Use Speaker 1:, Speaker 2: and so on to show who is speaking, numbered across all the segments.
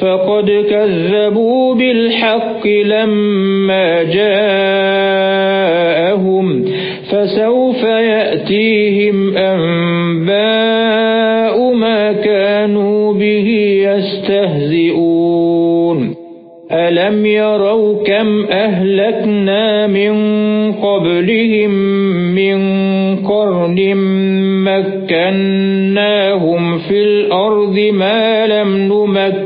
Speaker 1: فقد كذبوا بالحق لما جاءهم فسوف يأتيهم أنباء ما كانوا به يستهزئون. ألم يروا كم أهلكنا من قبلهم من قرن مكناهم في الأرض ما لم نمكن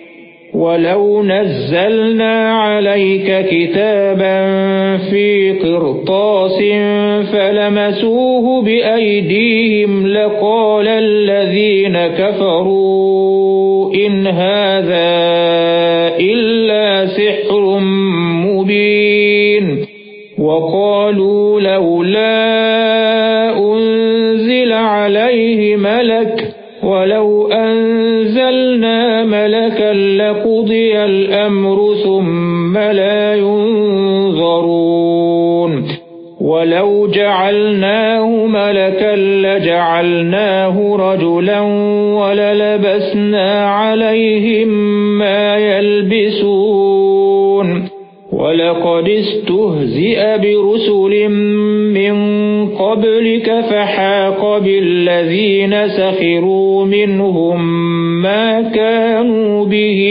Speaker 1: وَلَوْ نَزَّلْنَا عَلَيْكَ كِتَابًا فِي قِرْطَاسٍ فَلَمَسُوهُ بِأَيْدِيهِمْ لَقَالَ الَّذِينَ كَفَرُوا إِنْ هَذَا إِلَّا سِحْرٌ مُبِينٌ وَقَالُوا لَوْلَا أُنْزِلَ عَلَيْهِ مَلَكٌ وَلَوْ الْأَمْرُ ثُمَّ لَا يُنظَرُونَ. وَلَوْ جَعَلْنَاهُ مَلَكًا لَّجَعَلْنَاهُ رَجُلًا وَلَلَبَسْنَا عَلَيْهِم مَّا يَلْبِسُونَ. وَلَقَدِ اسْتُهْزِئَ بِرُسُلٍ مِّن قَبْلِكَ فَحَاقَ بِالَّذِينَ سَخِرُوا مِنْهُم مَّا كَانُوا بِهِ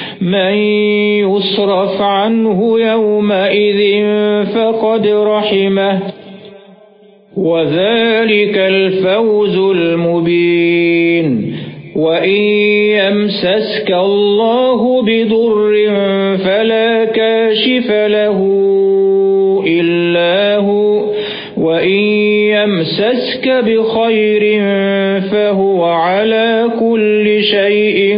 Speaker 1: مَنْ يُصْرَفْ عَنْهُ يَوْمَئِذٍ فَقَدْ رَحِمَهُ. وَذَلِكَ الْفَوْزُ الْمُبِينُ. وَإِنْ يَمْسَسْكَ اللَّهُ بِضُرٍّ فَلَا كَاشِفَ لَهُ إِلَّا هُوَ. وَإِنْ يَمْسَسْكَ بِخَيْرٍ فَهُوَ عَلَى كُلِّ شيء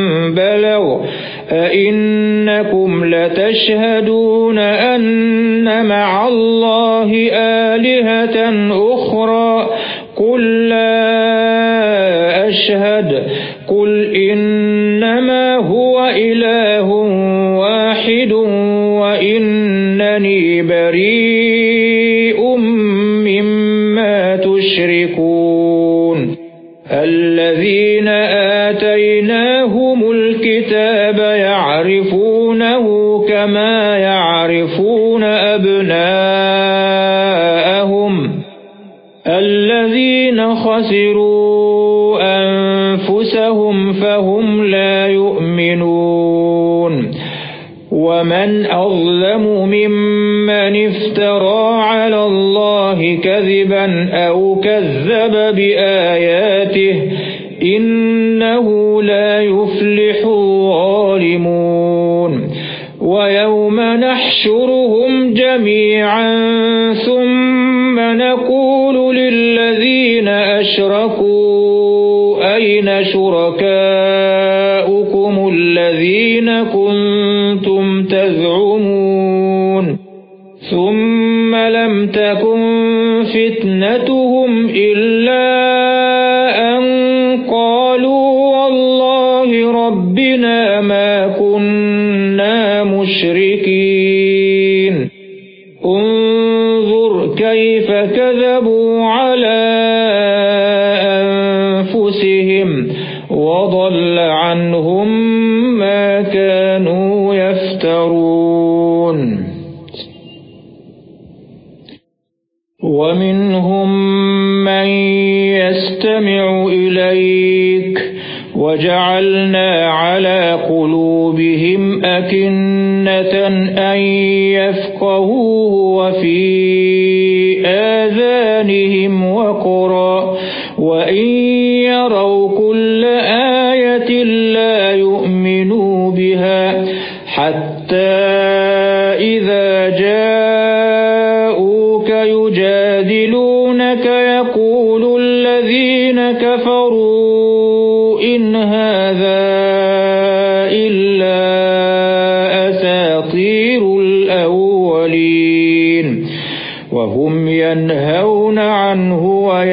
Speaker 1: أئنكم لتشهدون أن مع الله آلهة أخرى قل لا أشهد كذبا أو كذب بآياته إنه لا يفلح الظالمون ويوم نحشرهم جميعا ثم نقول للذين أشركوا أين شركاؤكم الذين كنتم ومنهم من يستمع إليك وجعلنا على قلوبهم أكنة أن يفقهوه وفي آذانهم وقرا وإن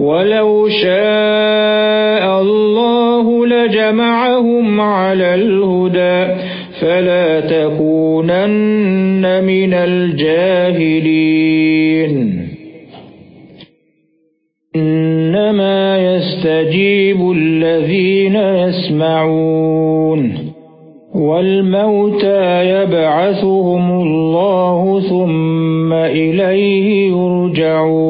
Speaker 1: وَلَوْ شَاءَ اللَّهُ لَجَمَعَهُمْ عَلَى الْهُدَى فلا تكونن من الجاهلين. إنما يستجيب الذين يسمعون. والموتى يبعثهم الله ثم إليه يرجعون.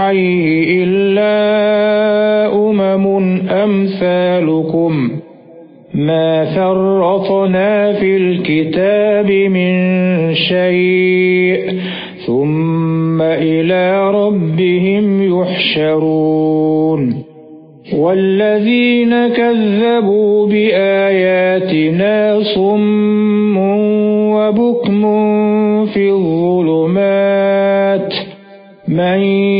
Speaker 1: بِجَنَاحَيْهِ إِلَّا أَمْثَالُكُمْ مَا فَرَّطْنَا فِي الْكِتَابِ مِنْ شَيْءٍ ثُمَّ إِلَى رَبِّهِمْ يُحْشَرُونَ وَالَّذِينَ كَذَّبُوا بِآيَاتِنَا صُمٌّ وَبُكْمٌ فِي الظُّلُمَاتِ مَن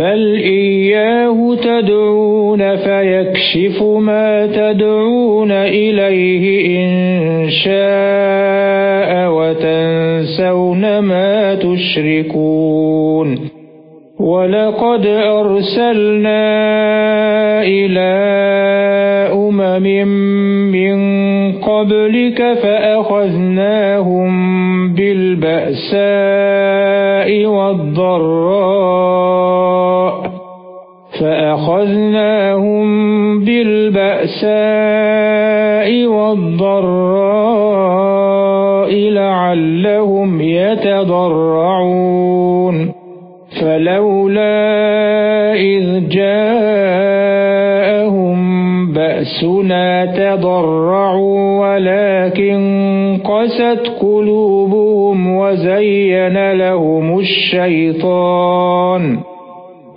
Speaker 1: بَلْ إِيَّاهُ تَدْعُونَ فَيَكْشِفُ مَا تَدْعُونَ إِلَيْهِ إِن شَاءَ وَتَنسَوْنَ مَا تُشْرِكُونَ وَلَقَدْ أَرْسَلْنَا إِلَى أُمَمٍ مِّن قَبْلِكَ فَأَخَذْنَاهُم بِالْبَأْسَاءِ وَالضَّرَّاءِ فَأَخَذْنَاهُم بِالْبَأْسَاءِ وَالضَّرَّاءِ لَعَلَّهُمْ يَتَضَرَّعُونَ. فَلَوْلَا إِذْ جَاءَهُم بَأْسُنَا تَضَرَّعُوا وَلَكِن قَسَتْ قُلُوبُهُمْ وَزَيَّنَ لَهُمُ الشَّيْطَانُ.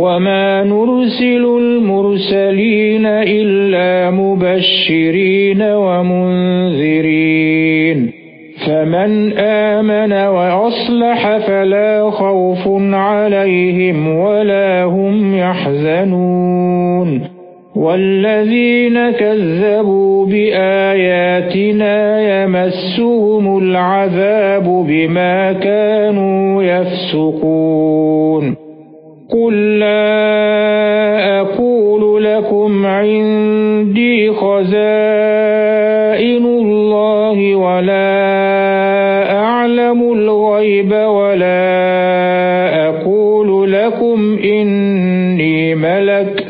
Speaker 1: وَمَا نُرْسِلُ الْمُرْسَلِينَ إِلَّا مُبَشِّرِينَ وَمُنذِرِينَ فَمَنْ آمَنَ وَأَصْلَحَ فَلَا خَوْفٌ عَلَيْهِمْ وَلَا هُمْ يَحْزَنُونَ وَالَّذِينَ كَذَّبُوا بِآيَاتِنَا يَمَسُّهُمُ الْعَذَابُ بِمَا كَانُوا يَفْسُقُونَ قُل لَّا أَقُولُ لَكُمْ عِندِي خَزَائِنُ اللَّهِ وَلَا أَعْلَمُ الْغَيْبَ وَلَا أَقُولُ لَكُمْ إِنِّي مَلَكٌ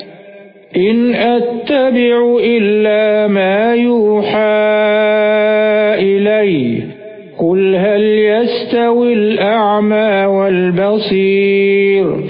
Speaker 1: إِنْ أَتَّبِعُ إِلَّا مَا يُوحَى إِلَيَّ قُلْ هَلْ يَسْتَوِي الْأَعْمَى وَالْبَصِيرُ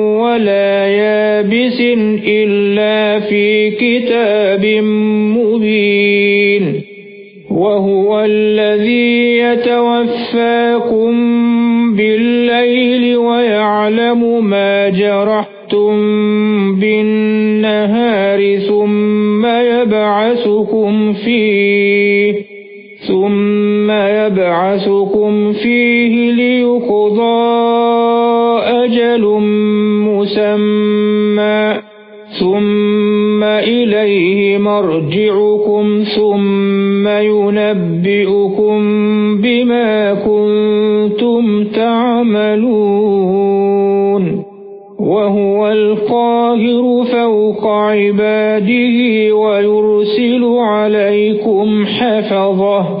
Speaker 1: إِلَّا فِي كِتَابٍ مُبِينٍ. وَهُوَ الَّذِي يَتَوَفَّاكُم بِاللَّيْلِ وَيَعْلَمُ مَا جَرَحْتُم بِالنَّهَارِ ثُمَّ يَبْعَثُكُمْ فِيهِ. ثُمَّ يَبْعَثُكُمْ فِيهِ لِيُقْضَى أَجَلٌ مُّسَمًّى. ثُمَّ إِلَيْهِ مَرْجِعُكُمْ ثُمَّ يُنَبِّئُكُم بِمَا كُنتُمْ تَعْمَلُونَ. وَهُوَ الْقَاهِرُ فَوْقَ عِبَادِهِ وَيُرْسِلُ عَلَيْكُمْ حَفَظَةً.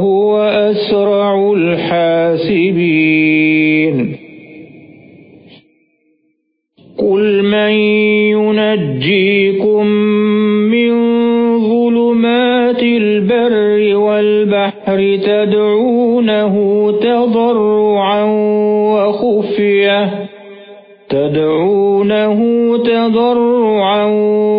Speaker 1: الْبَرِّ وَالْبَحْرِ تَدْعُونَهُ تَضَرُّعًا وَخُفْيَةً. تَدْعُونَهُ تَضَرُّعًا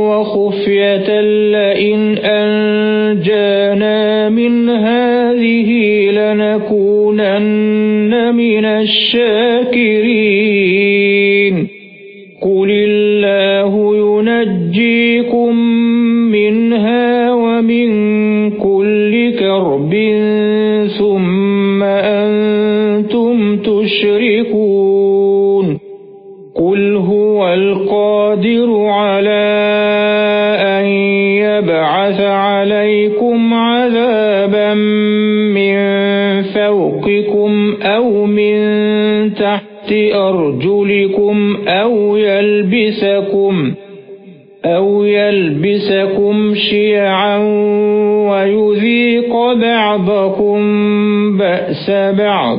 Speaker 1: وَخُفْيَةً لَّئِنْ أَنجَانَا مِنْ هَٰذِهِ لَنَكُونَنَّ مِنَ الشَّاكِرِينَ. قُلِ اللَّهُ يُنَجِّيكُم تُشْرِكُونَ قُلْ هُوَ الْقَادِرُ عَلَىٰ أَن يَبْعَثَ عَلَيْكُمْ عَذَابًا مِّن فَوْقِكُمْ أَوْ مِن تَحْتِ أَرْجُلِكُمْ أَوْ يَلْبِسَكُمْ أَوْ يَلْبِسَكُمْ شِيَعًا وَيُذِيقَ بَعْضَكُم بَأْسَ بَعْضٍ.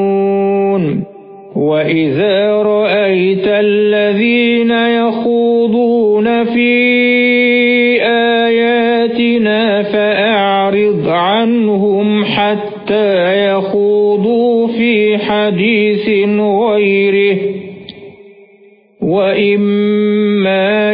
Speaker 1: وَإِذَا رَأَيْتَ الَّذِينَ يَخُوضُونَ فِي آيَاتِنَا فَأَعْرِضْ عَنْهُمْ حَتَّى يَخُوضُوا فِي حَدِيثٍ غَيْرِهِ وَإِمَّا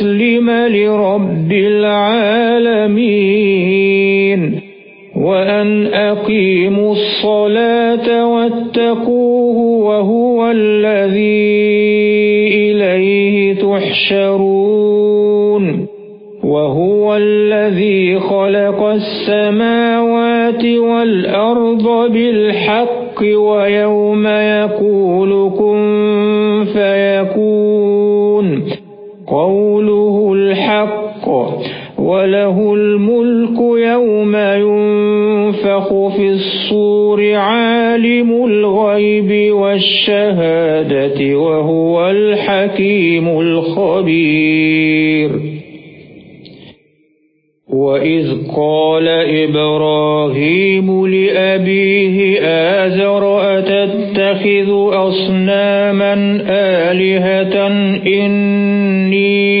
Speaker 1: لرب العالمين. وأن أقيموا الصلاة واتقوه وهو الذي إليه تحشرون. وهو الذي خلق السماوات والأرض بالحق ويوم وله الملك يوم ينفخ في الصور عالم الغيب والشهادة وهو الحكيم الخبير. وَإِذْ قَالَ إِبْرَاهِيمُ لِأَبِيهِ آزَرَ أَتَتَّخِذُ أَصْنَامًا آلِهَةً إِنِّي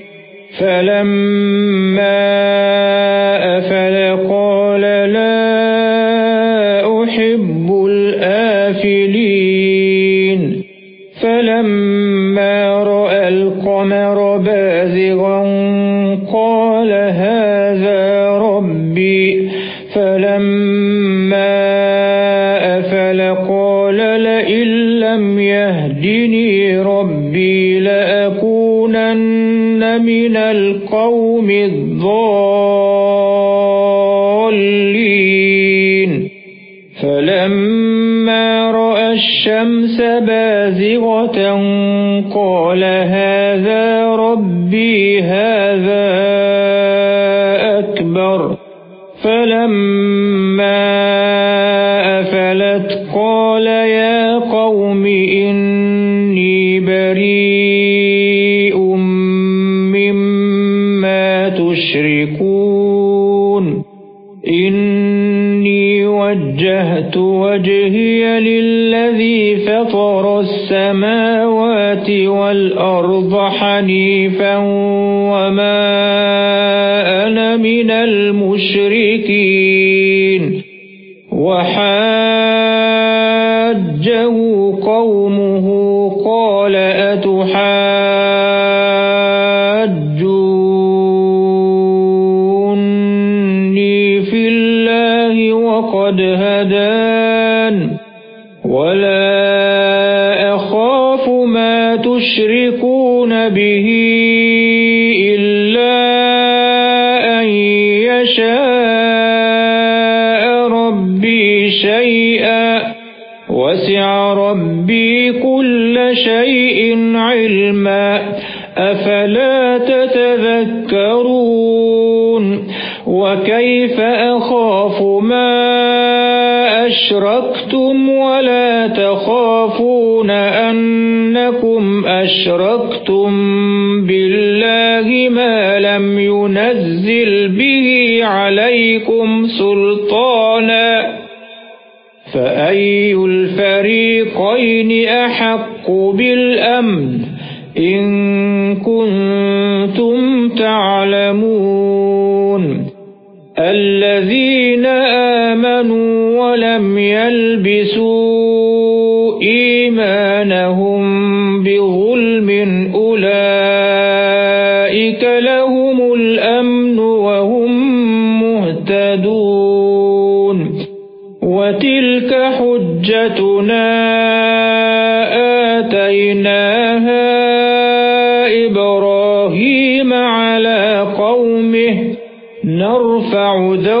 Speaker 1: فَلَمَّا الْقَوْمِ الضَّالِّينَ. فَلَمَّا رَأَى الشَّمْسَ بَازِغَةً قَالَ هَذَا رَبِّي هَذَا أَكْبَرُ. فَلَمَّا مِّمَّا تُشْرِكُونَ إِنِّي وَجَّهْتُ وَجْهِيَ لِلَّذِي فَطَرَ السَّمَاوَاتِ وَالْأَرْضَ حَنِيفًا وَمَا أَنَا من المشركين. وحاجه ما تشركون به وَسِعَ رَبِّي كُلَّ شَيْءٍ عِلْمًا. أَفَلَا تَتَذَكَّرُونَ؟ وَكَيْفَ أَخَافُ مَا أَشْرَكْتُمْ وَلَا تَخَافُونَ أَنَّكُمْ أَشْرَكْتُمْ بِاللَّهِ مَا لَمْ يُنَزِّلْ بِهِ عَلَيْكُمْ سُلْطَانًا فَأَيُّ الْفَرِيقَيْنِ أَحَقُّ بِالْأَمْنِ إِن كُنتُمْ تَعْلَمُونَ الَّذِينَ آمَنُوا وَلَمْ يَلْبِسُوا إِيمَانَهُم بِظُلْمٍ أُولَئِكَ لَهُمُ الْأَمْنُ وَهُمْ مُهْتَدُونَ وَتِلْكَ حُجَّتُنَا آتَيْنَاهَا إِبْرَاهِيمَ عَلَى قَوْمِهِ نَرْفَعُ دَرَجَاتٍ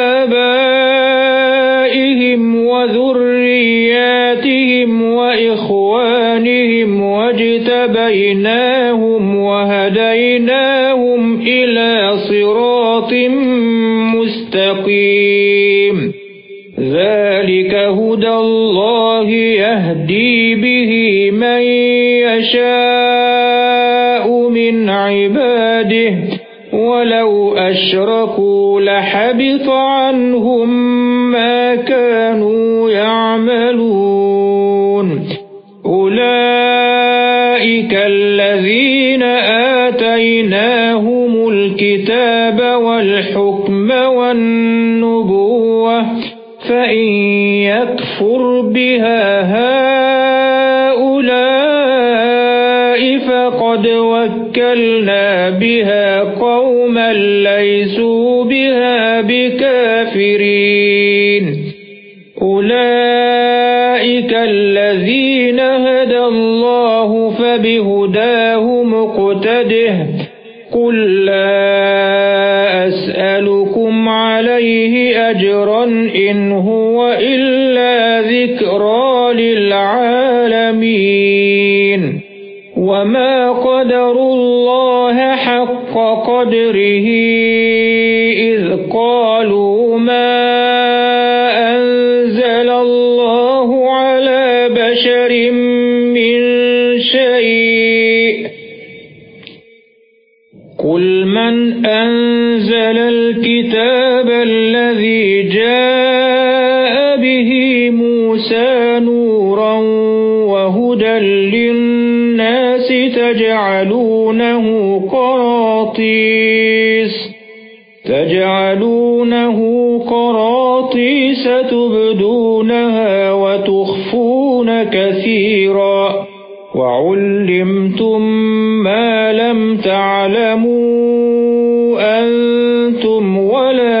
Speaker 1: وَاجْتَبَيْنَاهُمْ وَهَدَيْنَاهُمْ إِلَى صِرَاطٍ مُسْتَقِيمٍ. ذَلِكَ هُدَى اللَّهِ يَهْدِي بِهِ مَن يَشَاءُ مِنْ عِبَادِهِ. وَلَوْ أَشْرَكُوا لَحَبِطَ عَنْهُم مَّا كَانُوا يَعْمَلُونَ. فَإِن يَكْفُرْ بِهَا هَؤُلَاءِ فَقَدْ وَكَّلْنَا بِهَا قَوْمًا لَّيْسُوا بِهَا بِكَافِرِينَ أُولَئِكَ الَّذِينَ هَدَى اللَّهُ فَبِهُدَاهُ مُقْتَدِهْ قُل لَّا أَجْرًا إِنْ هُوَ إِلَّا ذِكْرَىٰ لِلْعَالَمِينَ. وَمَا قَدَرُوا اللَّهَ حَقَّ قَدْرِهِ إِذْ قَالُوا تَجْعَلُونَهُ قَرَاطِيسَ. تَجْعَلُونَهُ قراطيس تبدونها وتخفون كثيرا. وعلمتم ما لم تعلموا أنتم ولا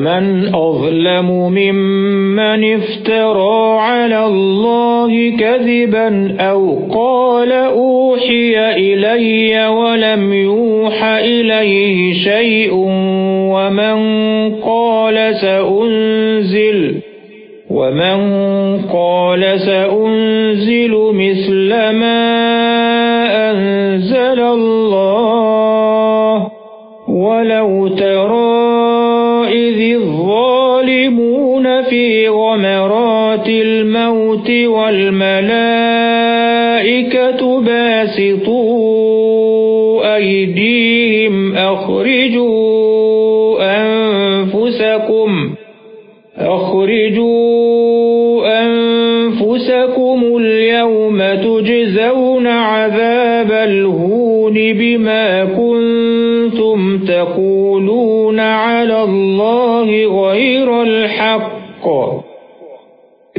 Speaker 1: من أظلم ممن افترى على الله كذبا أو قال أوحي إلي ولم يوح إليه شيء ومن قال سأنزل ومن قال سأنزل الموت والملائكة باسطوا أيديهم أخرجوا أنفسكم أخرجوا أنفسكم اليوم تجزون عذاب الهون بما كنتم تقولون على الله غير الحق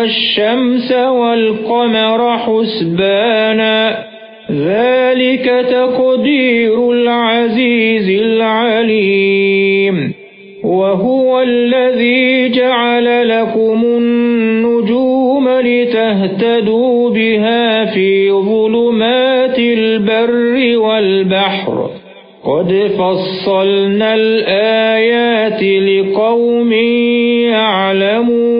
Speaker 1: والشمس والقمر حسبانا ذلك تقدير العزيز العليم. وهو الذي جعل لكم النجوم لتهتدوا بها في ظلمات البر والبحر. قد فصلنا الآيات لقوم يعلمون.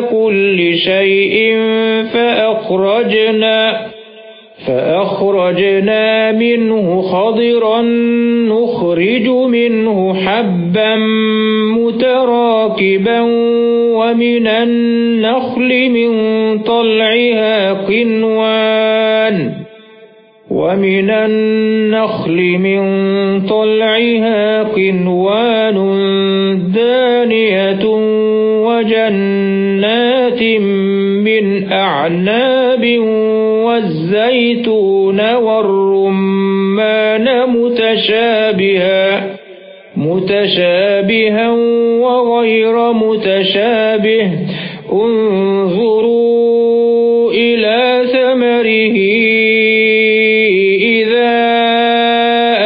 Speaker 1: كل شيء فأخرجنا فأخرجنا منه خضرا نخرج منه حبا متراكبا ومن النخل من طلعها قنوان وَمِنَ النَّخْلِ مِنْ طَلْعِهَا قِنْوَانٌ دَانِيَةٌ مِنْ أَعْنَابٍ وَالزَّيْتُونَ وَالرُّمَّانَ مُتَشَابِهًا مُتَشَابِهًا وَغَيْرَ مُتَشَابِهٍ. انظُرُوا إِلَى ثَمَرِهِ إِذَا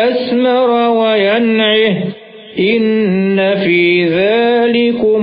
Speaker 1: أَثْمَرَ وَيَنْعِهِ إِنَّ فِي ذَلِكُمْ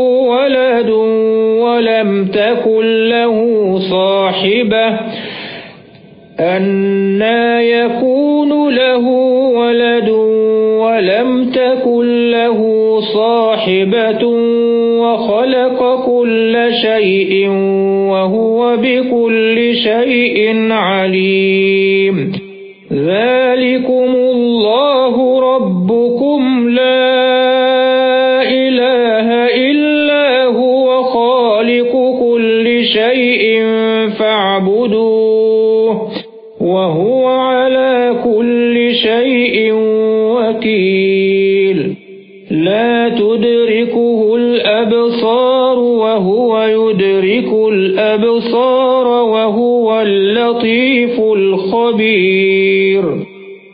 Speaker 1: لَهُ صَاحِبَةٌ أَنَّى يَكُونُ لَهُ وَلَدٌ وَلَمْ تَكُنْ لَهُ صَاحِبَةٌ وَخَلَقَ كُلَّ شَيْءٍ وَهُوَ بِكُلِّ شَيْءٍ عَلِيمٌ. ذَلِكُمُ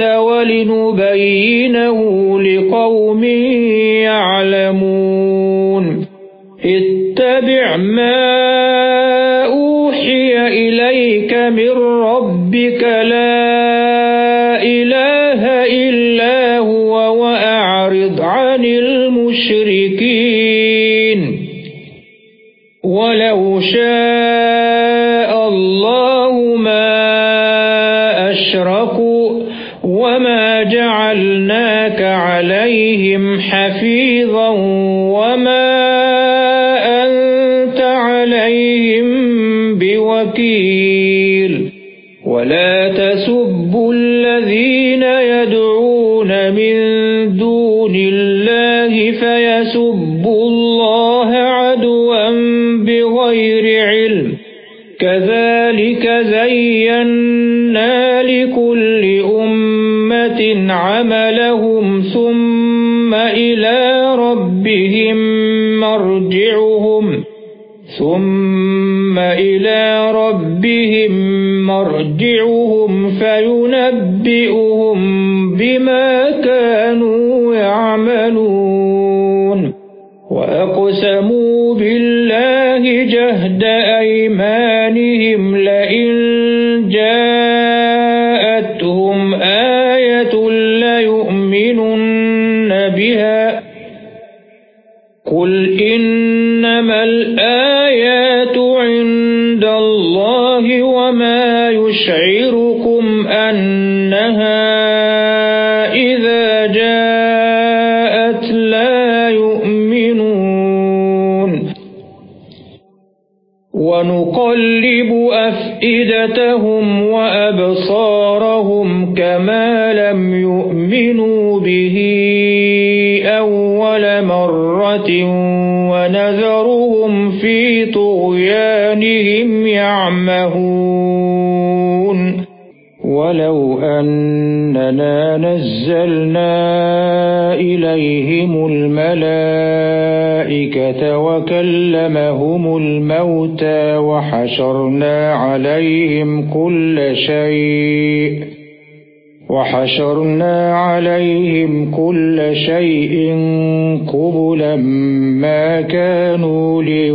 Speaker 1: وَلِنُبَيِّنَهُ لِقَوْمٍ يَعْلَمُونَ. اتَّبِعْ مَا أُوحِيَ إِلَيْكَ مِنْ رَبِّكَ لَا إِلَٰهَ إِلَّا هُوَ وَأَعْرِضْ عَنِ الْمُشْرِكِينَ. وَلَوْ شَاءَ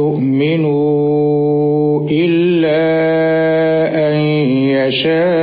Speaker 1: كَانُوا لِيُؤْمِنُوا إِلَّا أَن يَشَاءَ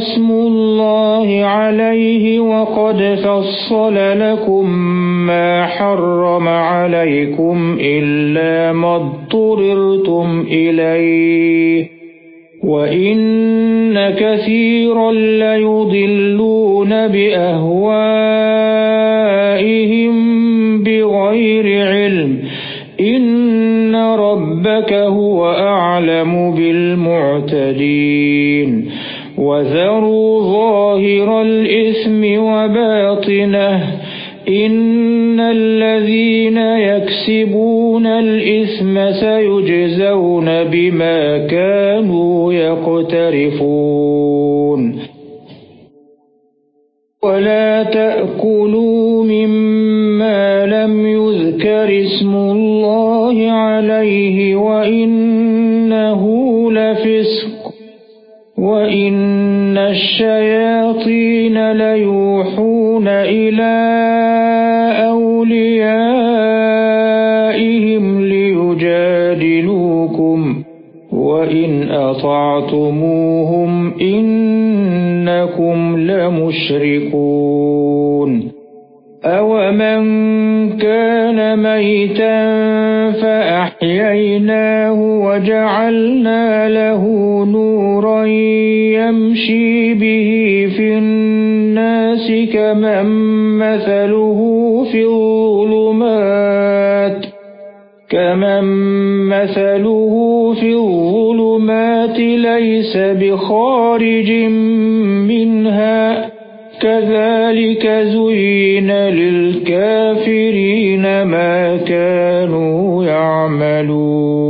Speaker 1: اسْمُ اللَّهِ عَلَيْهِ وَقَدْ فَصَّلَ لَكُم مَّا حَرَّمَ عَلَيْكُمْ إِلَّا مَا اضْطُرِرْتُمْ إِلَيْهِ. وَإِنَّ كَثِيرًا لَّيُضِلُّونَ بِأَهْوَائِهِم بِغَيْرِ عِلْمٍ. إِنَّ رَبَّكَ هُوَ أَعْلَمُ بِالْمُعْتَدِينَ. وَذَرُوا ظَاهِرَ الْإِثْمِ وَبَاطِنَهُ إِنَّ الَّذِينَ يَكْسِبُونَ الْإِثْمَ سَيُجْزَوْنَ بِمَا كَانُوا يَقْتَرِفُونَ. وَلَا تَأْكُلُوا مِمَّا لَمْ يُذْكَرِ اسْمُ اللَّهِ عَلَيْهِ وَإِنَّهُ الشَّيَاطِينَ لَيُوحُونَ إِلَى أَوْلِيَائِهِمْ لِيُجَادِلُوكُمْ وَإِنْ أَطَعْتُمُوهُمْ إِنَّكُمْ لَمُشْرِكُونَ أَوَمَنْ كَانَ مَيْتًا فَأَحْيَيْنَاهُ وَجَعَلْنَا لَهُ نُورًا يَمْشِي بِهِ فِي النَّاسِ كَمَن مَّثَلُهُ فِي الظُّلُمَاتِ كَمَن مَّثَلُهُ فِي الظُّلُمَاتِ لَيْسَ بِخَارِجٍ مِنْهَا كَذَلِكَ زُيِّنَ لِلْكَافِرِينَ مَا كَانُوا يَعْمَلُونَ.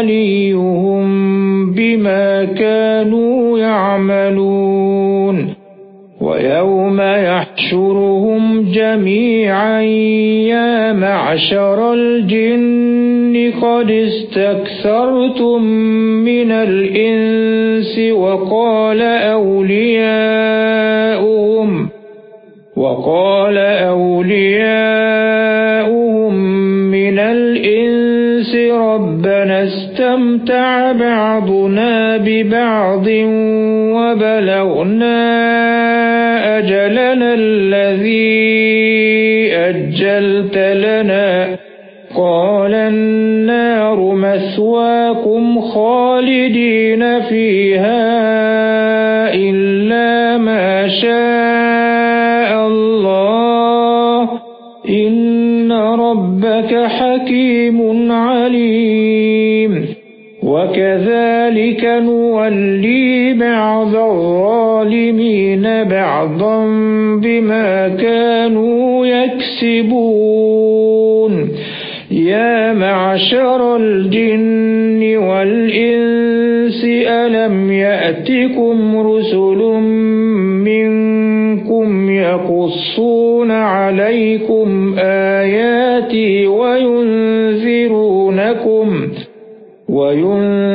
Speaker 1: وَلِيُّهُم بِمَا كَانُوا يَعْمَلُونَ وَيَوْمَ يَحْشُرُهُمْ جَمِيعًا يَا مَعْشَرَ الْجِنِّ قَدِ اسْتَكْثَرْتُم مِّنَ الْإِنسِ وَقَالَ أَوْلِيَاؤُهُمْ وَقَالَ أَوْلِيَاؤُهُمْ اسْتَمْتَعَ بَعْضُنَا بِبَعْضٍ وَبَلَغْنَا أَجَلَنَا الَّذِي أَجَّلْتَ لَنَا قَالَ النَّارُ مَثْوَاكُمْ خَالِدِينَ فِيهَا وَكَذَلِكَ نُوَلِّي بَعْضَ الظَّالِمِينَ بَعْضًا بِمَا كَانُوا يَكْسِبُونَ. يَا مَعْشَرَ الْجِنِّ وَالْإِنسِ أَلَمْ يَأْتِكُمْ رُسُلٌ مِّنكُمْ يَقُصُّونَ عَلَيْكُمْ آيَاتِي وَيُنذِرُونَكُمْ وَيُنذِرُونَكُمْ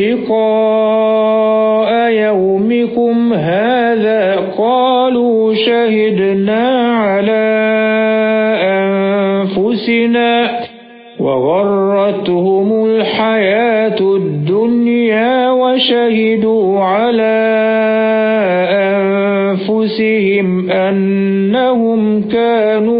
Speaker 1: لِقَاءَ يَوْمِكُمْ هَٰذَا قَالُوا شَهِدْنَا عَلَىٰ أَنفُسِنَا وَغَرَّتْهُمُ الْحَيَاةُ الدُّنْيَا وَشَهِدُوا عَلَىٰ أَنفُسِهِمْ أَنَّهُمْ كَانُوا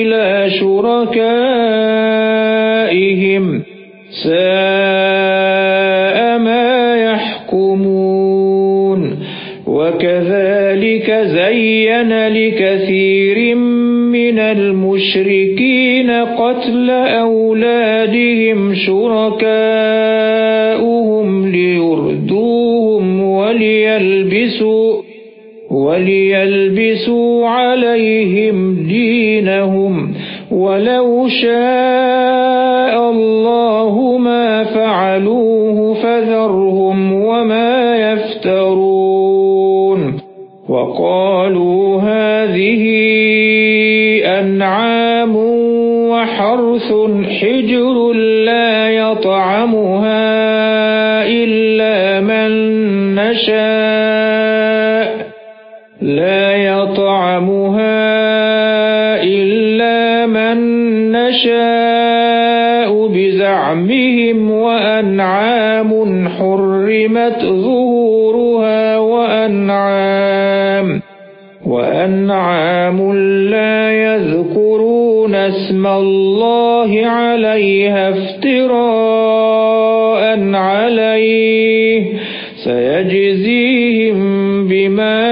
Speaker 1: إِلَى شُرَكَائِهِمْ سَاءَ مَا يَحْكُمُونَ. وَكَذَلِكَ زَيَّنَ لِكَثِيرٍ مِنَ الْمُشْرِكِينَ قَتْلَ أَوْلَادِهِمْ شُرَكَاؤُهُمْ لِيُرْدُوهُمْ وَلِيَلْبِسُوا وَلِيَلْبِسُوا عَلَيْهِمْ دِينَهُمْ وَلَوْ شَاءَ حُرِّمَتْ ظُهُورُهَا وَأَنْعَامٌ وَأَنْعَامٌ لَّا يَذْكُرُونَ اسْمَ اللَّهِ عَلَيْهَا افْتِرَاءً عَلَيْهِ سَيَجْزِيهِم بِمَا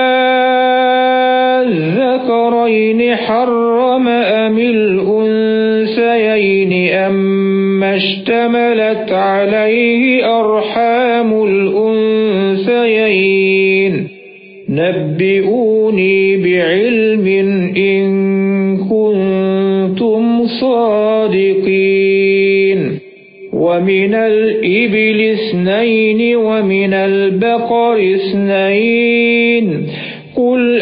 Speaker 1: الذكرين حرم أم الأنسيين أم اشتملت عليه أرحام الأنسيين نبئوني بعلم إن كنتم صادقين. ومن الإبل اثنين ومن البقر اثنين. قل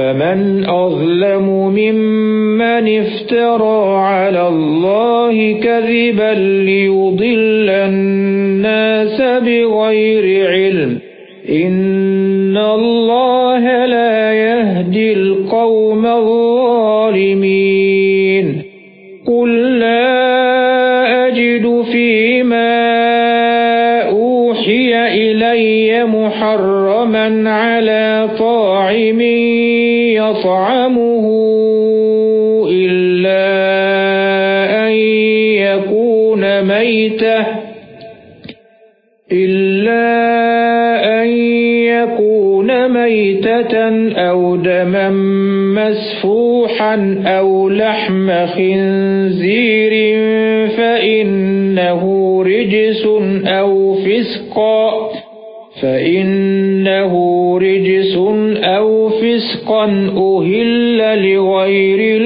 Speaker 1: فمن أظلم ممن افترى على الله كذبا ليضل الناس بغير علم. إن ميتة إلا أن يكون ميتة أو دما مسفوحا أو لحم خنزير فإنه رجس أو فسقا فإنه رجس أو فسقا أهل لغير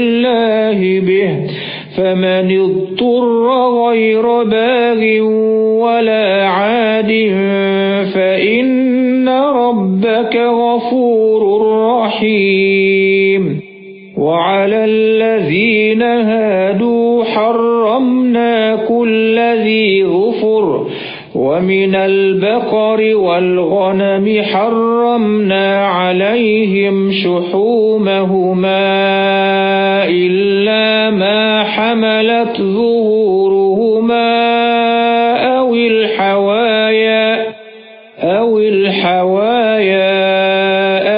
Speaker 1: فمن اضطر غير باغ ولا عاد فإن ربك غفور رحيم. وعلى الذين هادوا حرمنا كل ذي غفر ومن البقر والغنم حرمنا عليهم شحومهما إلا ما حملت ظهورهما أو الحوايا أو الحوايا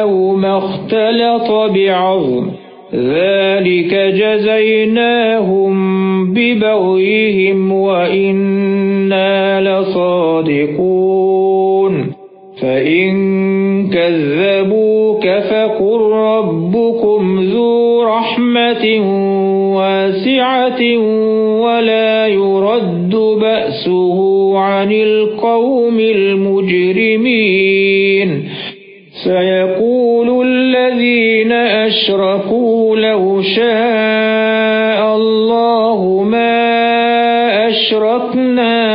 Speaker 1: أو ما اختلط بعظم. ذلك جزيناهم ببغيهم وإنا لصادقون. فإن كذبوك فقل ربكم ذو رحمة واسعة ولا يرد بأسه عن القوم المجرمين. سيقول الذين أشركوا لو شاء الله ما أشركنا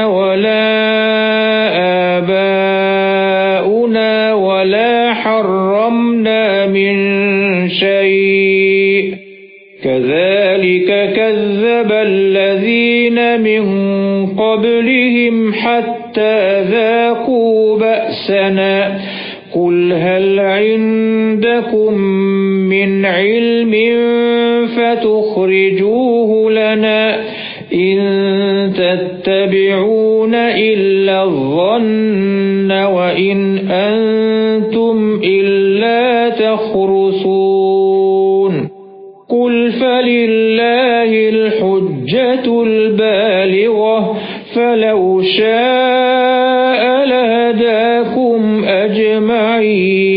Speaker 1: من قبلهم حتى ذاقوا بأسنا. قل هل عندكم من علم فتخرجوه لنا إن تتبعون إلا الظن. فلو شاء لهداكم أجمعين.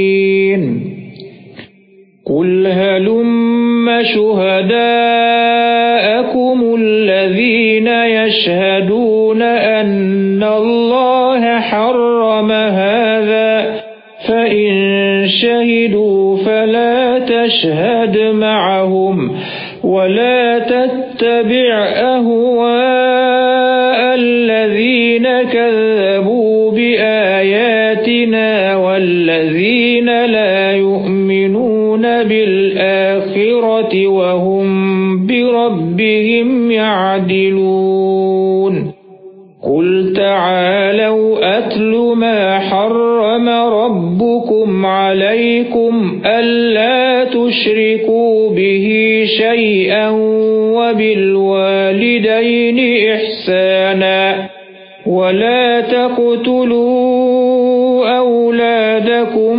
Speaker 1: قل هلم شهداءكم الذين يشهدون أن الله حرم هذا فإن شهدوا فلا تشهد معهم ولا تتبع أهواء بالآخرة وهم بربهم يعدلون. قل تعالوا أتل ما حرم ربكم عليكم ألا تشركوا به شيئا وبالوالدين إحسانا ولا تقتلوا أولادكم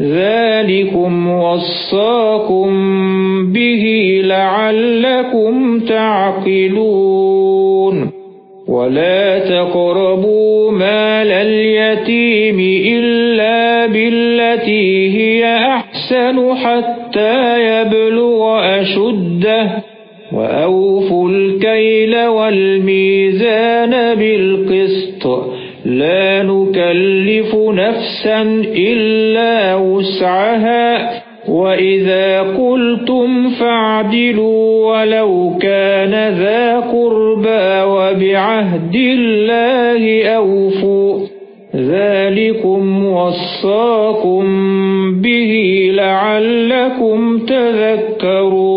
Speaker 1: ذَلِكُمْ وَصَّاكُمْ بِهِ لَعَلَّكُمْ تَعْقِلُونَ. وَلَا تَقْرَبُوا مَالَ الْيَتِيمِ إِلَّا بِالَّتِي هِيَ أَحْسَنُ حَتَّى يَبْلُغَ أَشُدَّهُ. وَأَوْفُوا الْكَيْلَ وَالْمِيزَانَ بِالْقِسْطِ. لا نكلف نفسا إلا وسعها وإذا قلتم فاعدلوا ولو كان ذا قربى وبعهد الله أوفوا. ذلكم وصاكم به لعلكم تذكرون.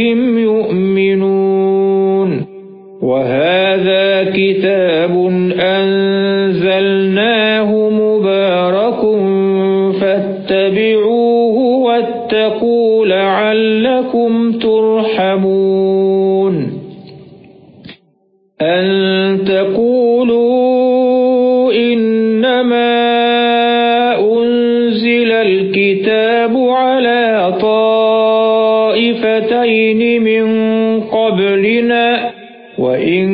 Speaker 1: لعلكم ترحمون. أن تقولوا إنما أنزل الكتاب على طائفتين من قبلنا وَإِن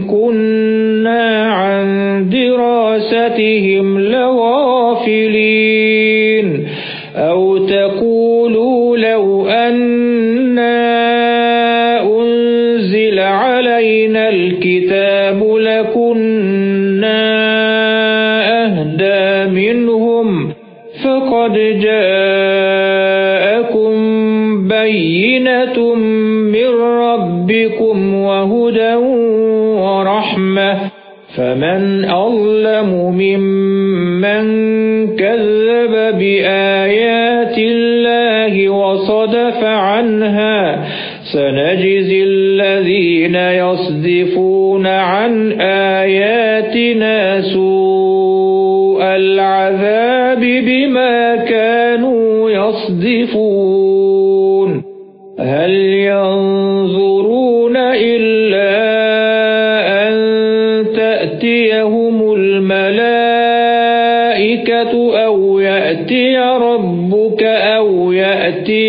Speaker 1: كُنَّا عَن دِرَاسَتِهِمْ مِمَّنْ كَذَّبَ بِآيَاتِ اللَّهِ وَصَدَفَ عَنْهَا سَنَجْزِي الَّذِينَ يَصْدِفُونَ عَنْ آيَاتِنَا سُوءَ الْعَذَابِ بِمَا كَانُوا يَصْدِفُونَ.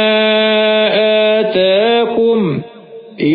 Speaker 1: آتَاكُمْ